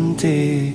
天地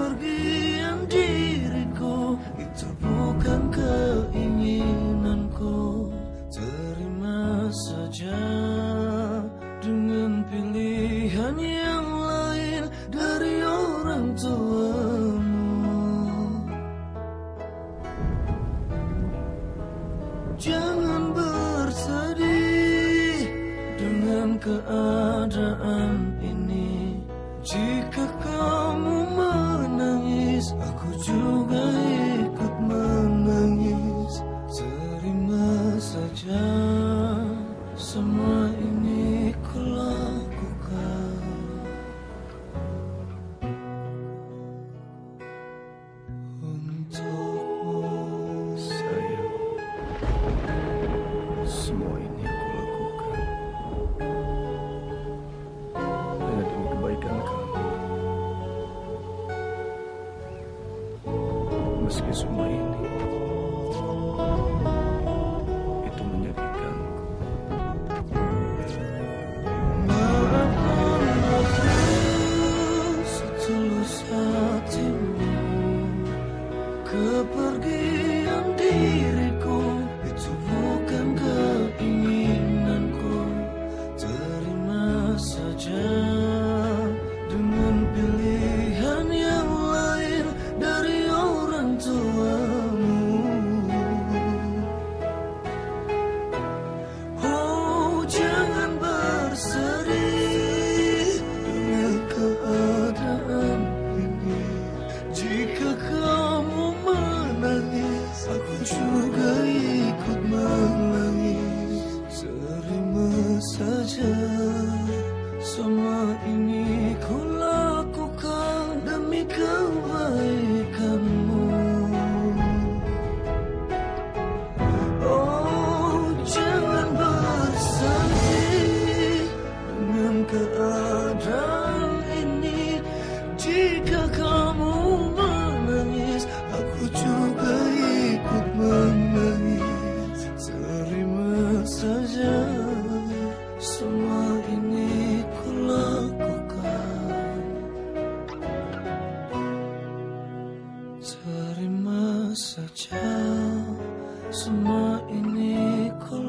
Kepergian diriku. Itu bukan keinginanku. Terima saja Terima saja Semua ini ku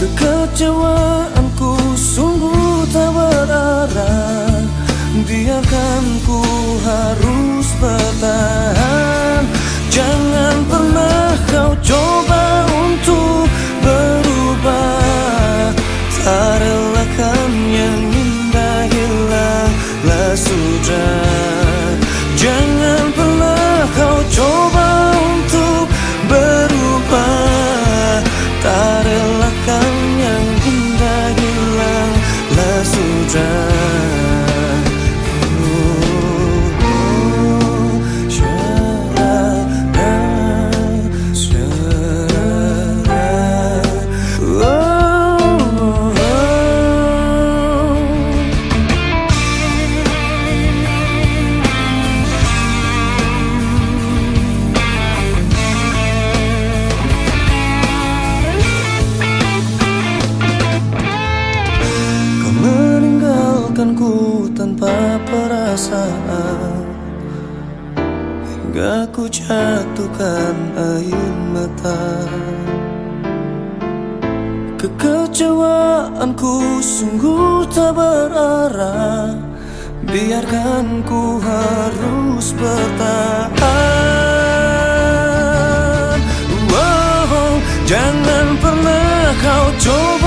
Kekecewaanku sungguh tak berarah. Biarkan ku harus bertahan. Jangan pernah kau coba untuk berubah. Tak relakan yang indah hilanglah sudah suara Biarkan ku harus bertahan. Wow, Jangan pernah kau coba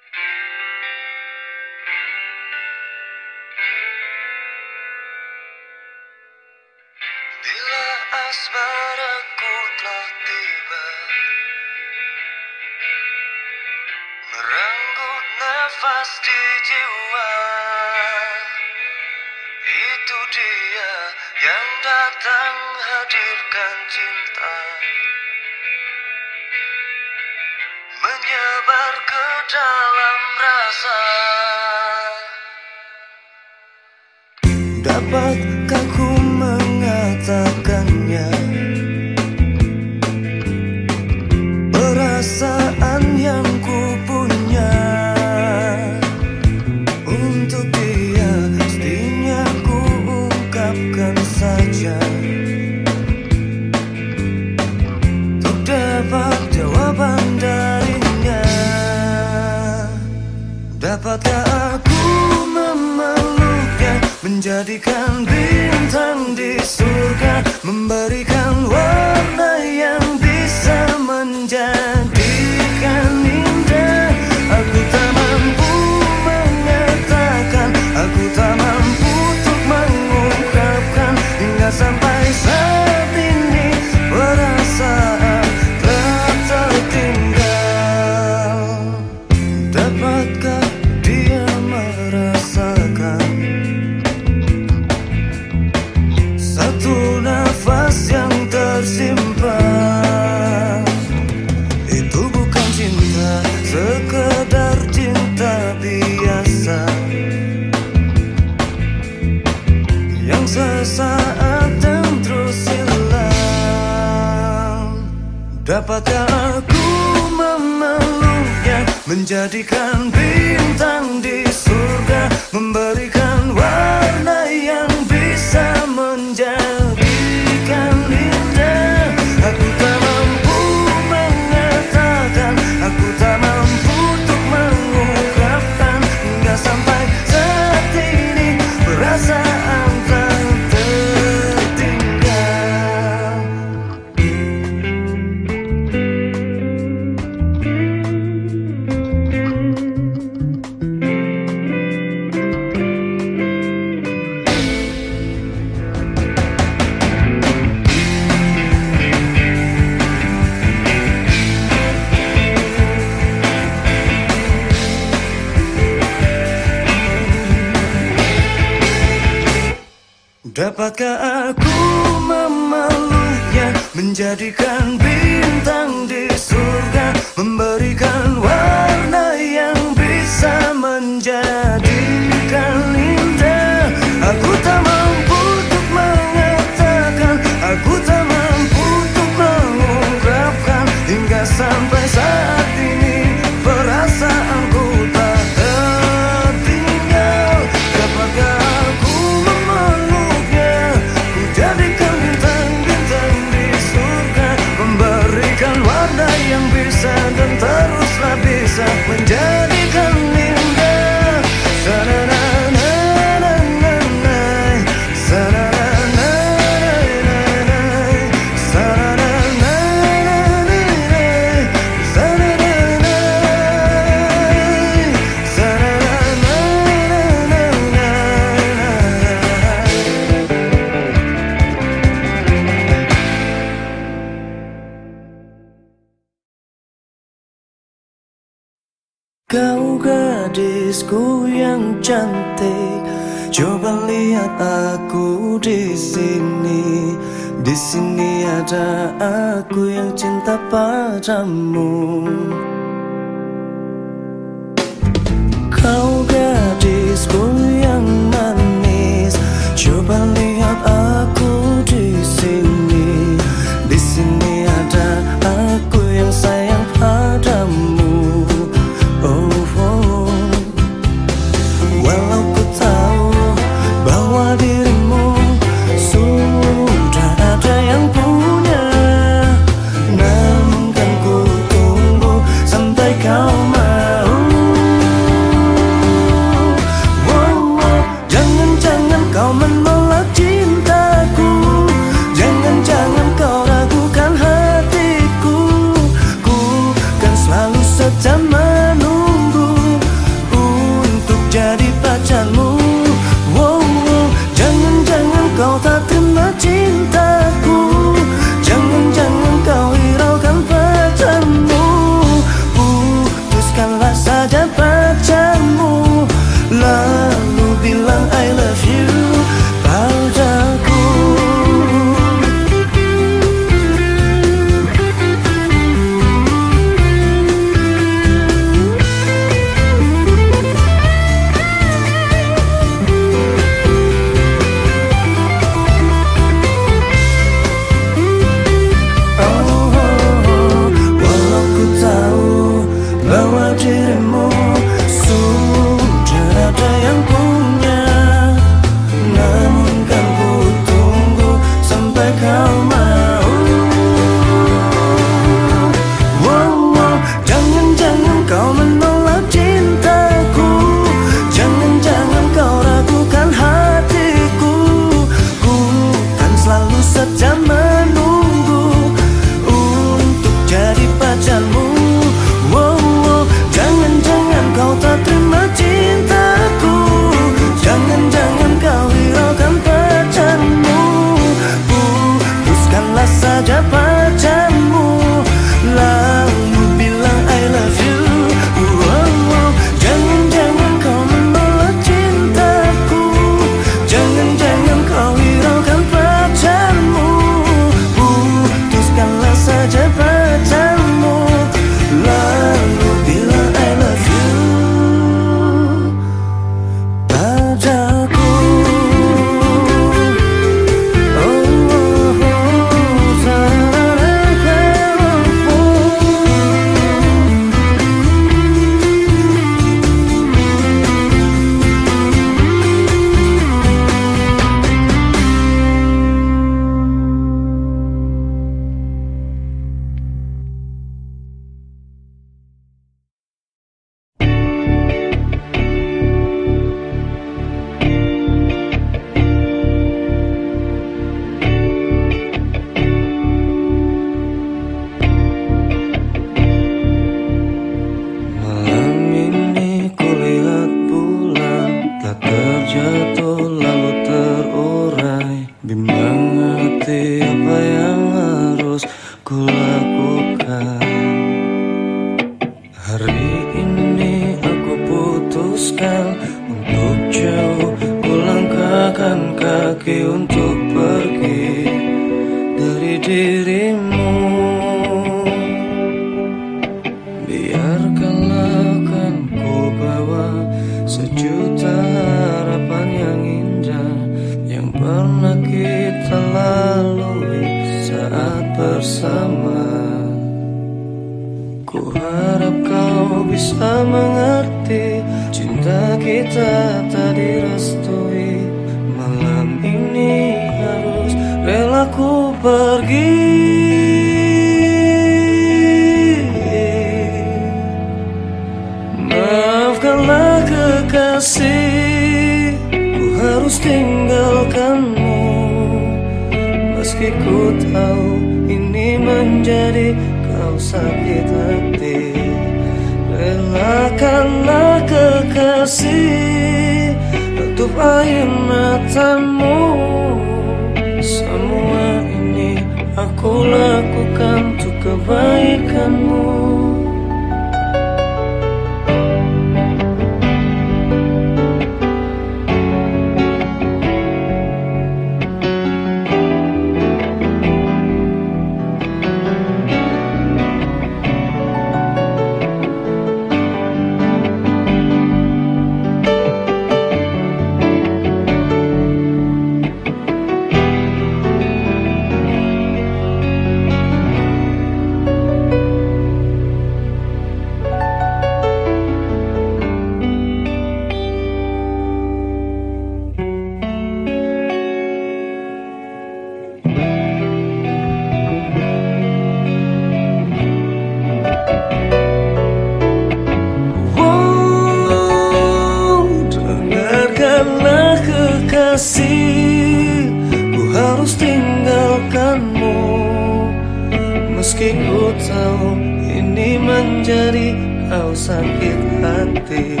sakit hati.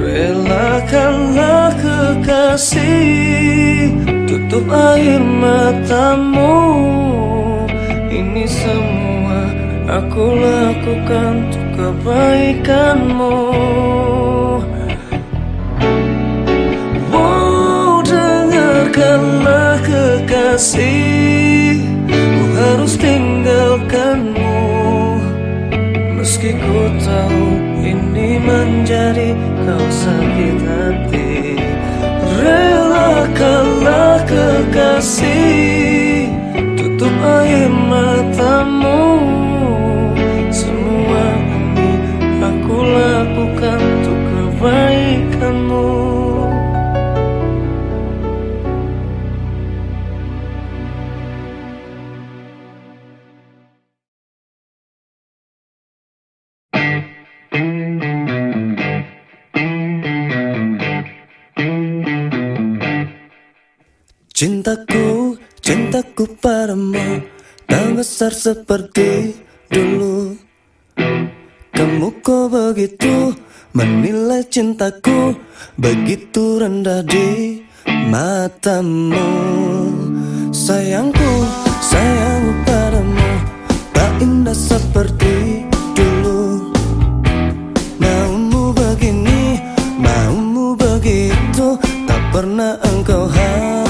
Relakanlah kekasih Tutup air matamu. Ini semua aku lakukan untuk kebaikanmu. Wow, dengarkanlah kekasih Ku harus tinggalkanmu. Meski ku tahu menjadi kau sakit hati. Relakanlah kekasih Tutup air matamu. Semua ini aku lakukan untuk kebaikanmu besar seperti dulu. Kamu kok begitu menilai cintaku Begitu rendah di matamu? Sayangku, sayangku padamu Tak indah seperti dulu. Maumu begini, maumu begitu Tak pernah engkau hargai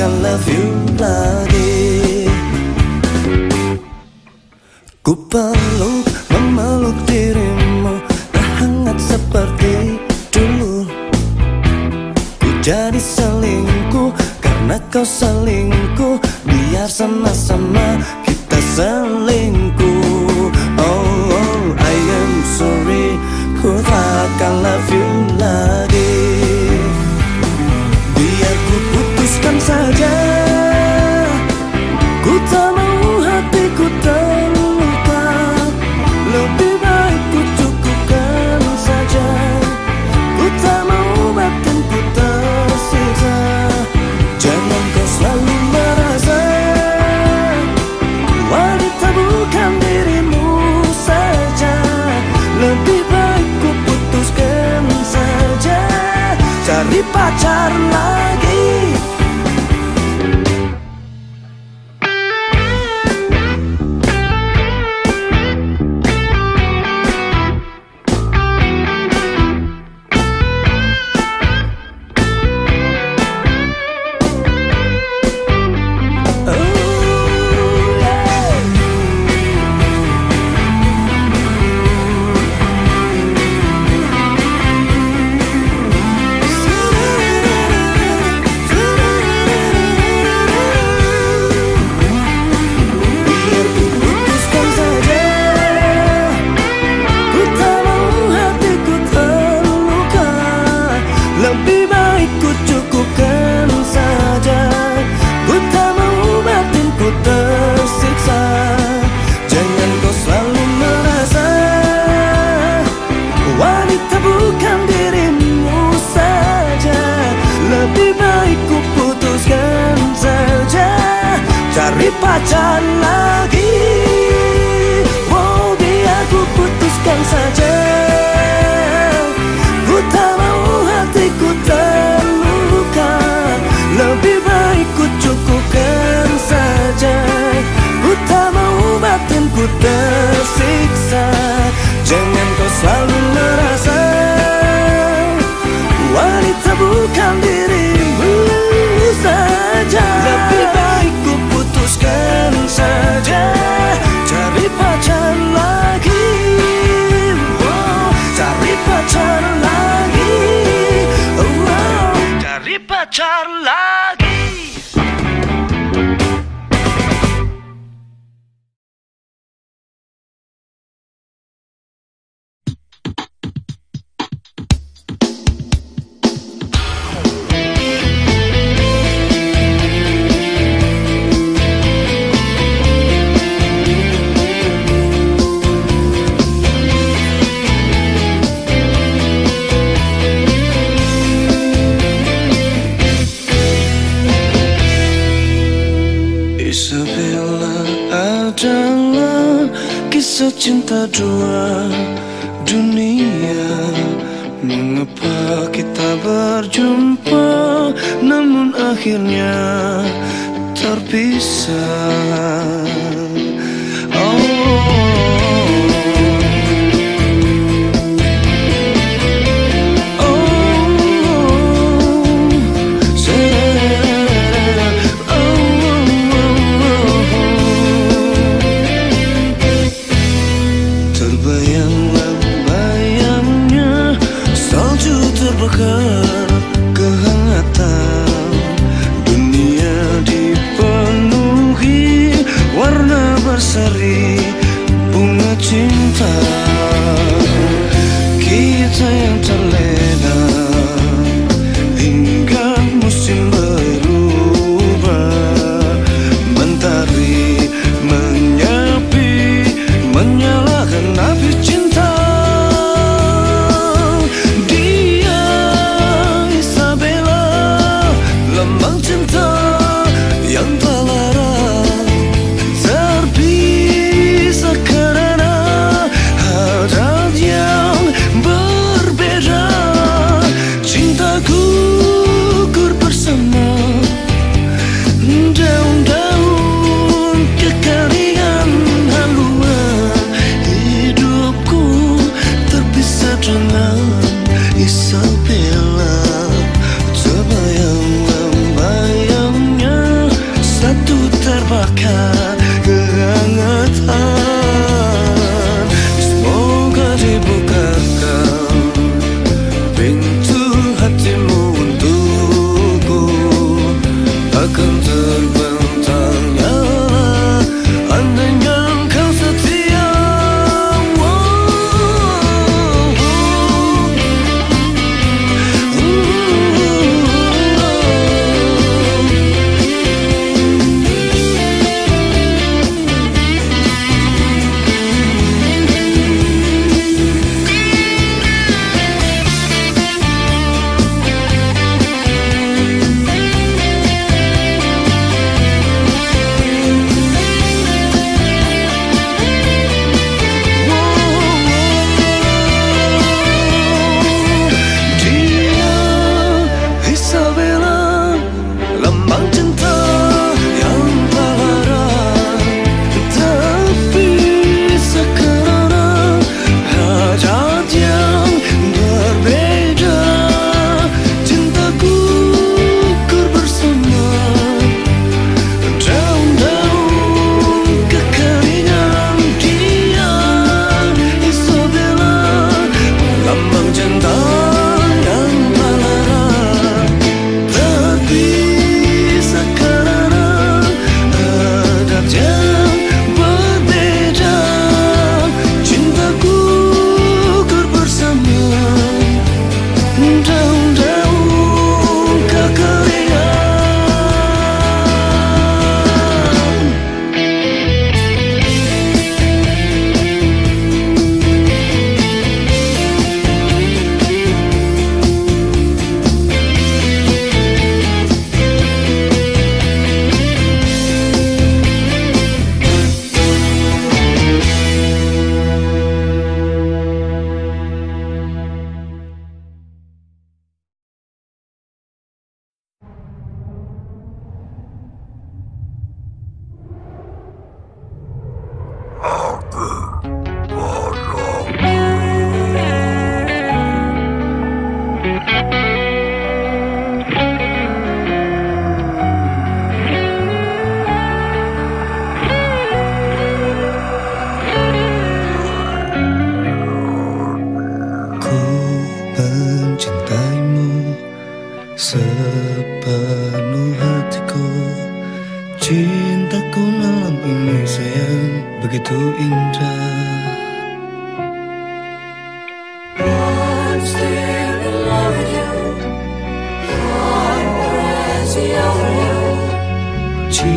takkan love you lagi. Ku peluk, memeluk dirimu Tak hangat seperti dulu. Ku jadi selingkuh karena kau selingkuh. Biar sama-sama kita selingkuh. Oh, oh I am sorry Ku takkan love you lagi Cari pacar lagi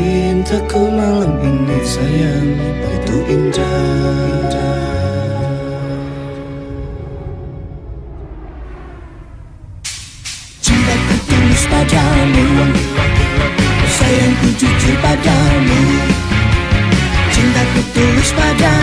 Cintaku malam ini sayang Begitu indah. Cintaku tulus padamu Sayangku jujur padamu. Cintaku tulus padamu.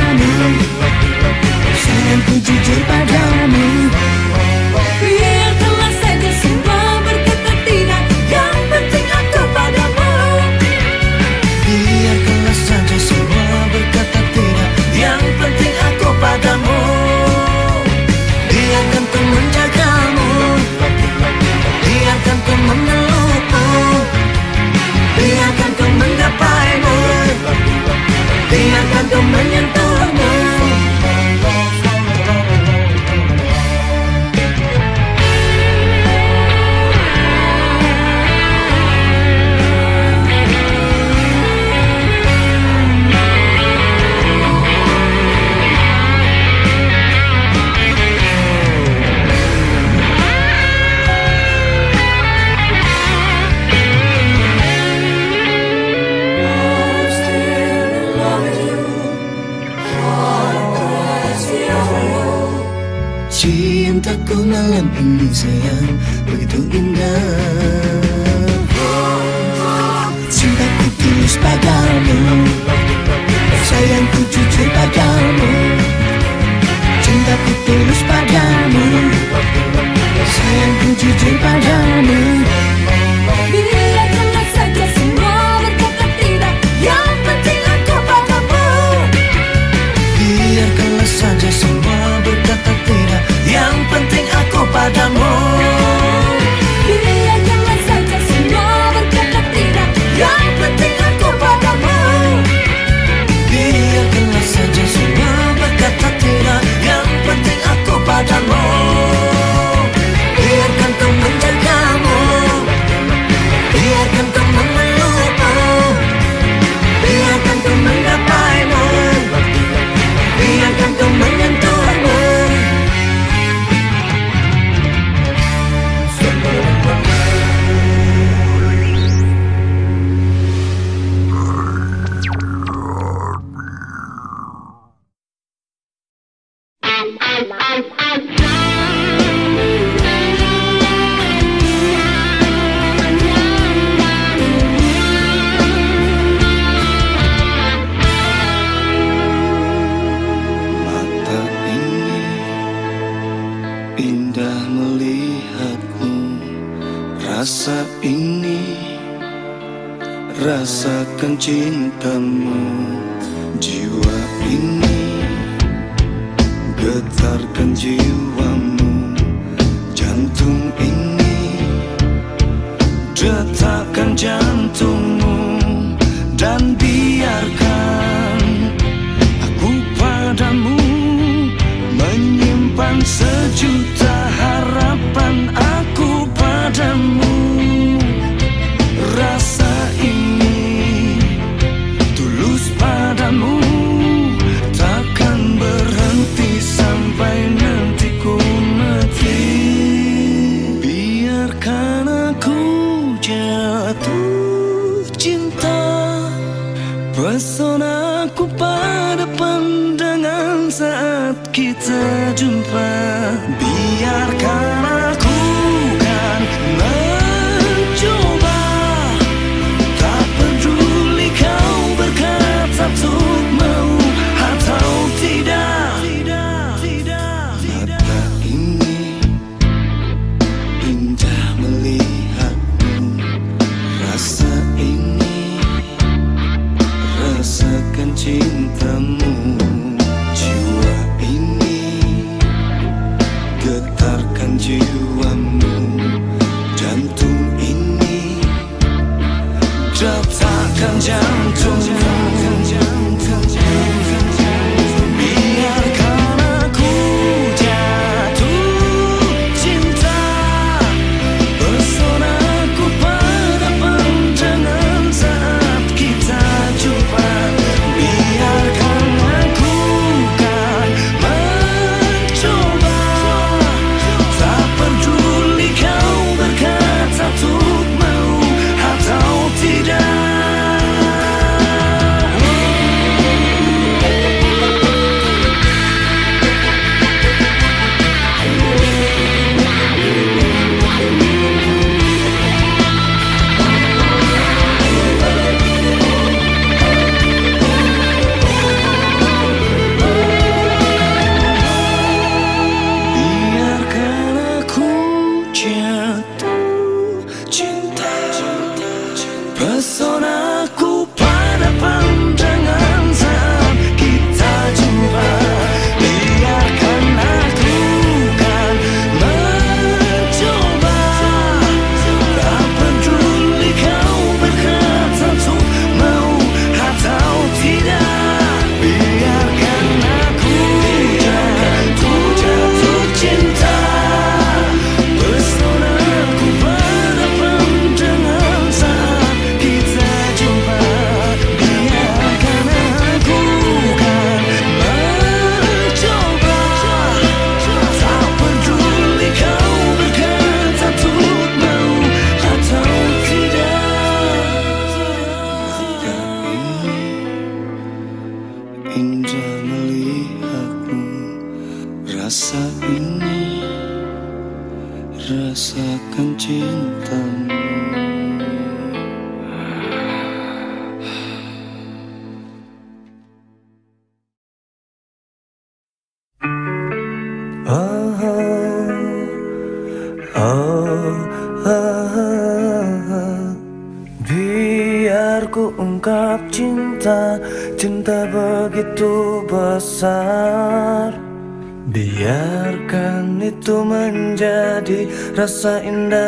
Rasa indah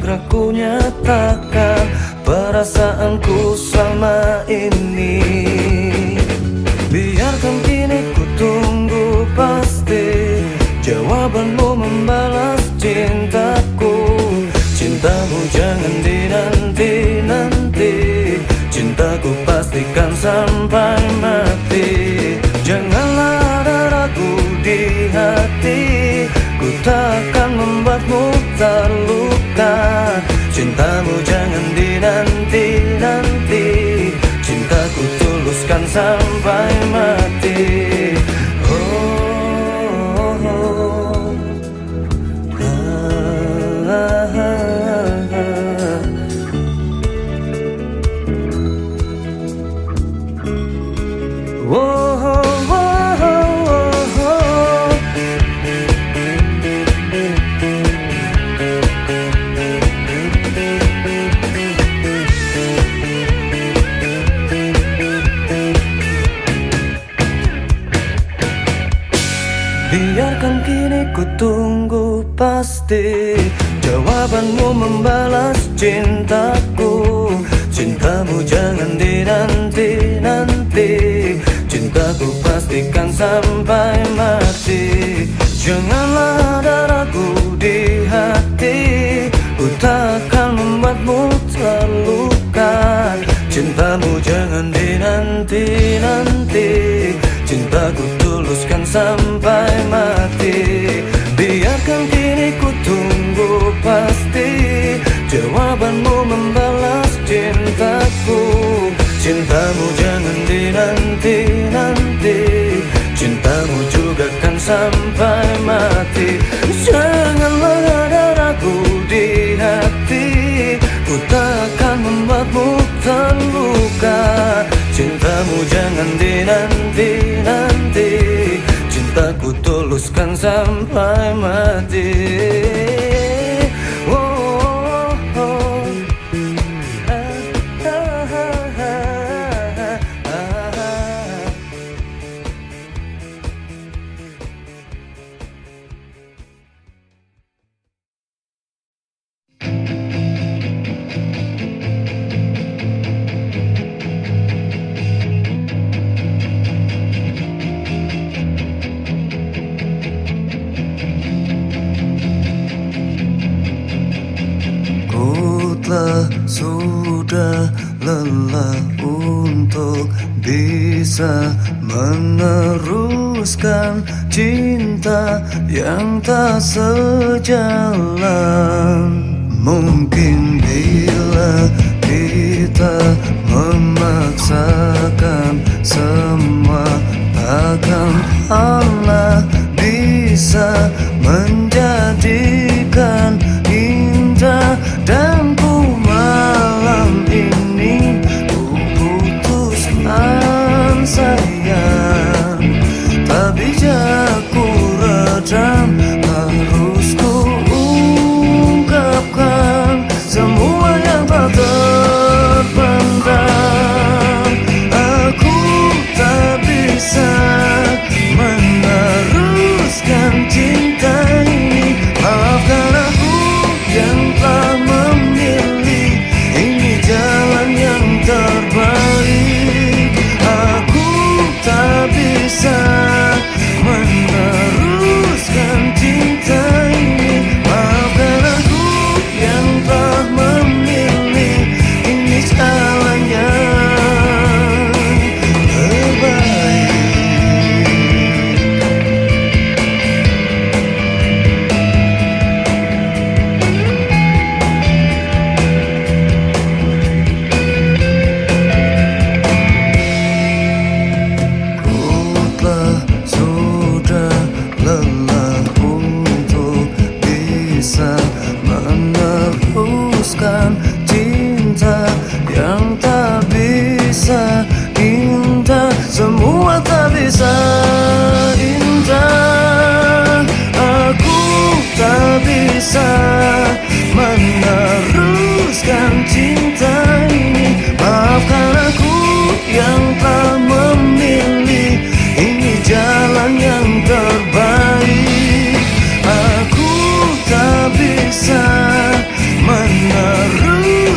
Segera ku nyatakan Perasaanku selama ini. Biarkan kini ku tunggu pasti Jawabanmu membalas cintaku. Cintamu jangan dinanti-nanti Cintaku pastikan sampai mati. Janganlah ada ragu di hati Ku takkan membuatmu terluka. Cintamu jangan dinanti-nanti Cintaku tuluskan sampai mati pasti Jawabanmu membalas cintaku. Cintamu jangan dinanti-nanti Cintaku pastikan sampai mati. Janganlah ada ragu di hati. Ku takkan membuatmu terluka. Cintamu jangan dinanti-nanti Cintaku tuluskan sampai mati pasti Jawabanmu membalas cintaku. Cintamu jangan dinanti-nanti Cintamu juga kan sampai mati. Janganlah ada ragu di hati. Ku takkan membuatmu terluka. Cintamu jangan dinanti-nanti Cintaku tuluskan sampai mati cinta yang tak sejalan. Mungkin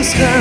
sky.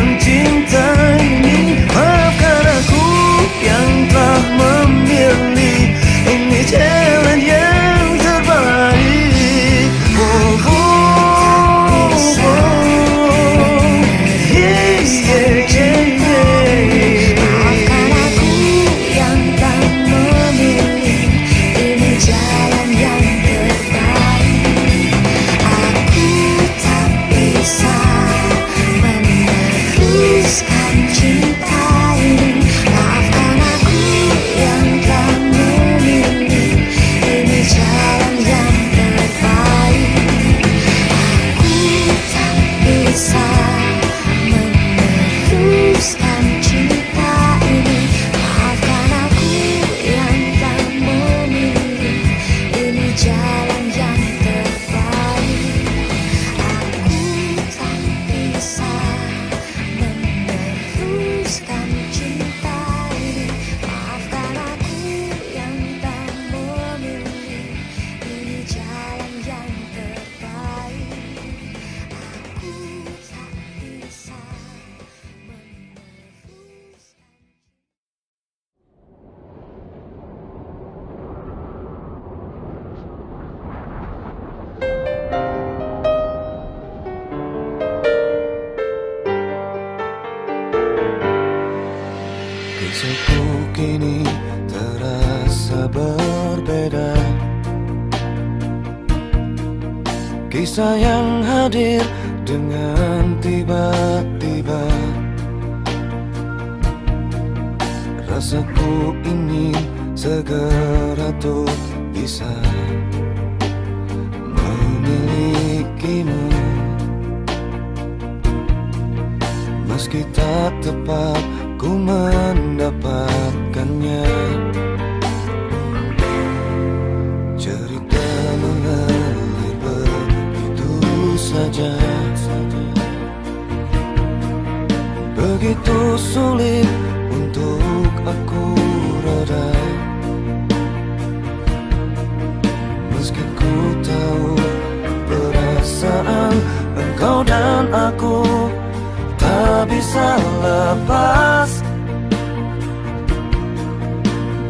bisa lepas.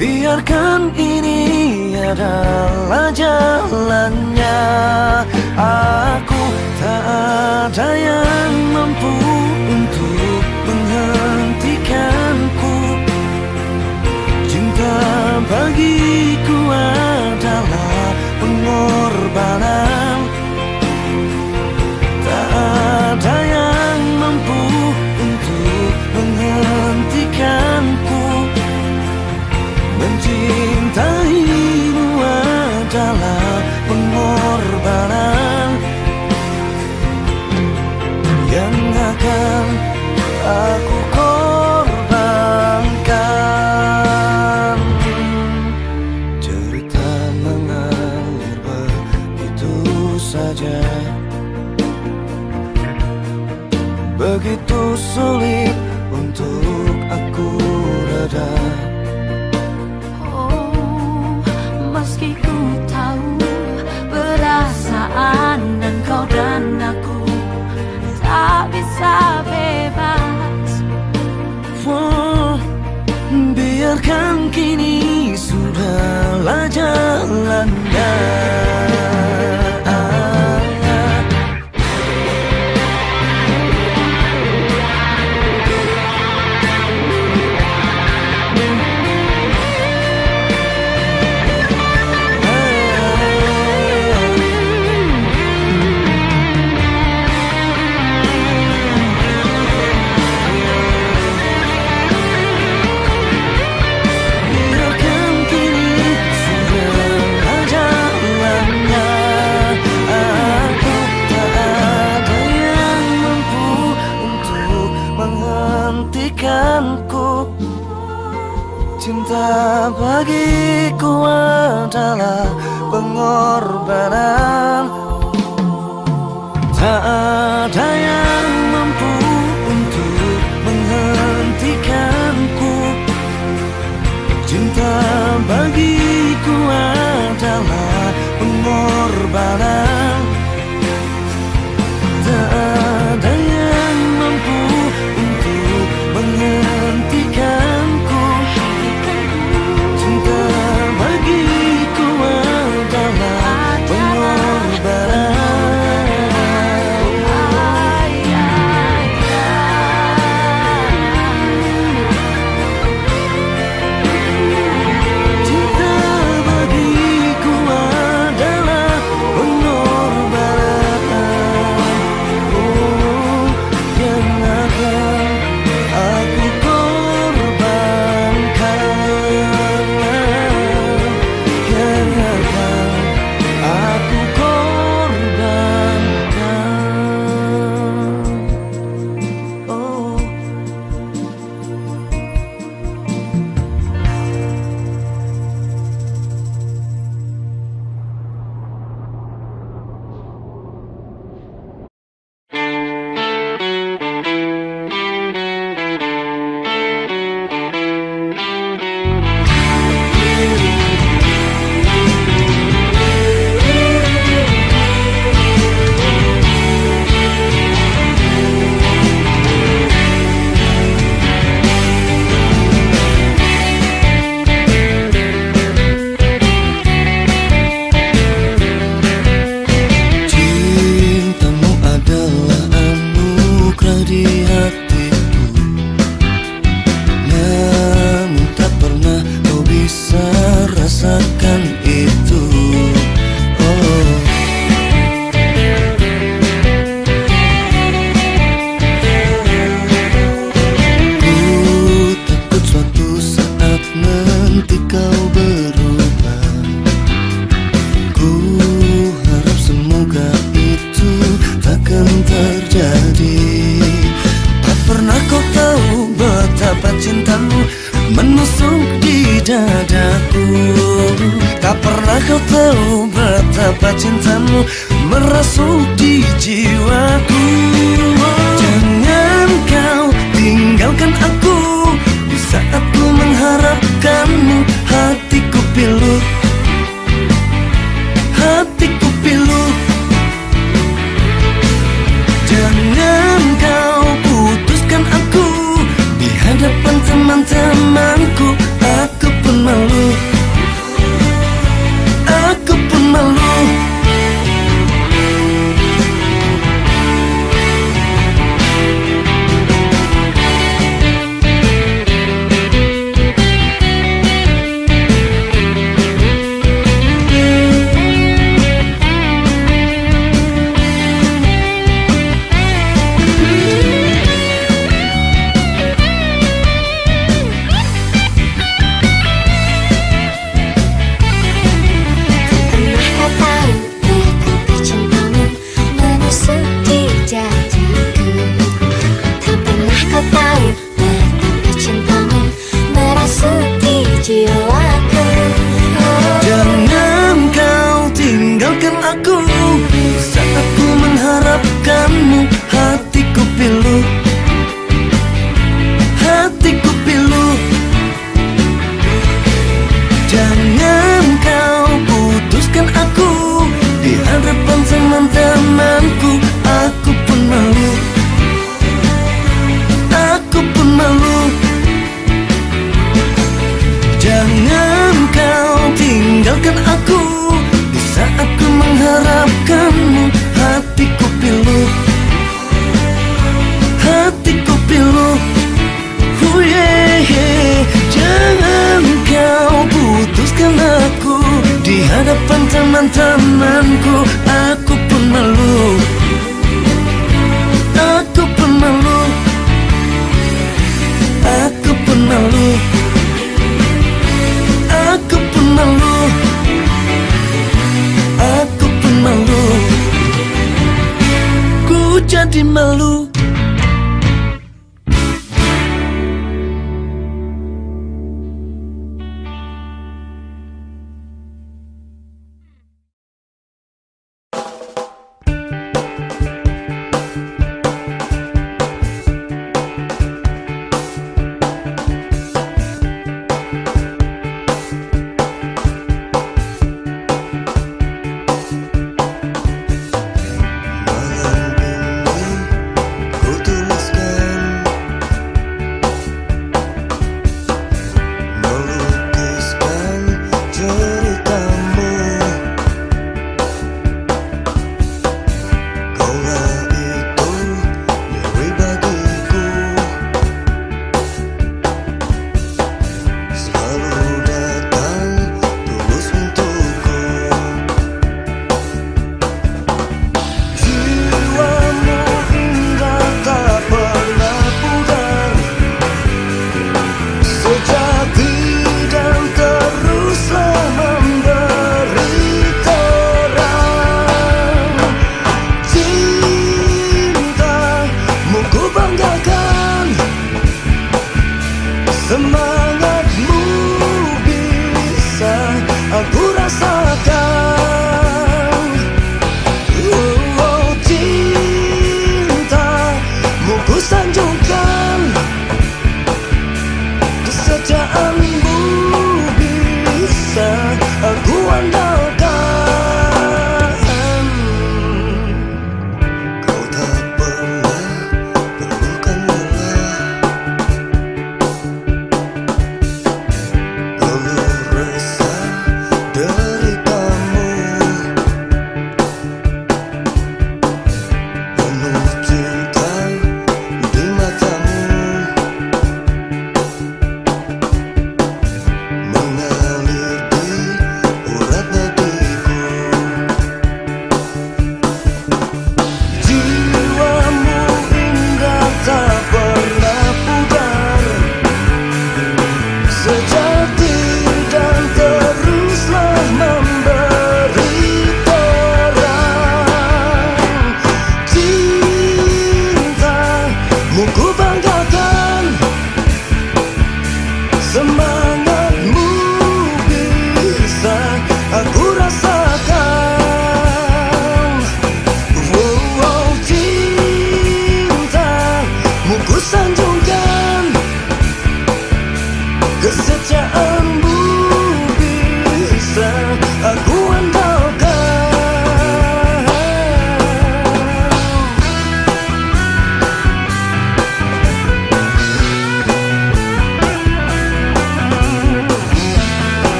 Biarkan ini adalah jalannya. Aku tak ada yang mampu untuk menghentikanku. Cinta bagiku adalah pengorbanan. Tak ada yang Mencintaimu adalah pengorbanan Yang akan aku korbankan. Cerita mengalir begitu saja. Begitu sulit. Adalah pengorbanan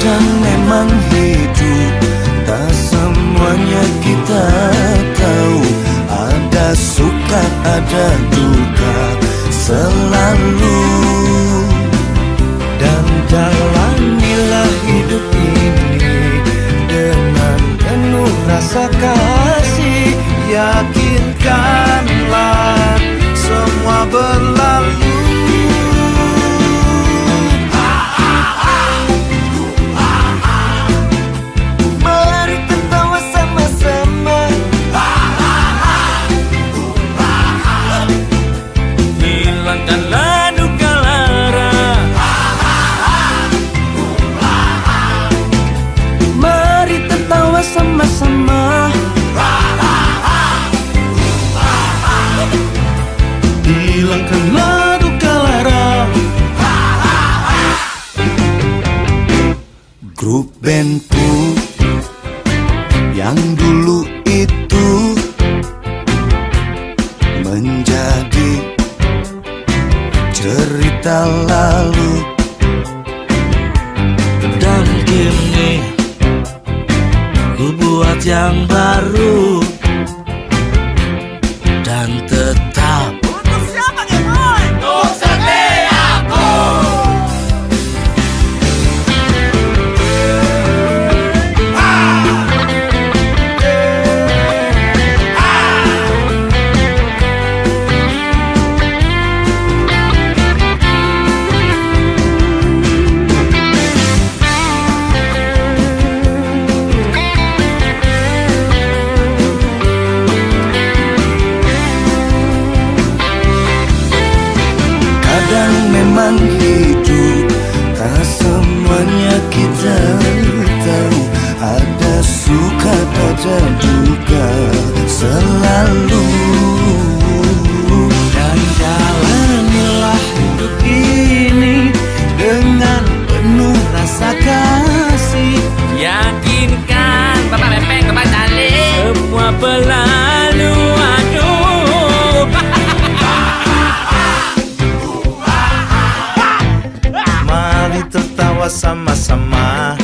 Dan memang hidup Tak semuanya kita tahu. Ada suka, ada duka Selalu. Dan jalanilah hidup ini Dengan penuh rasa kasih Yakin masama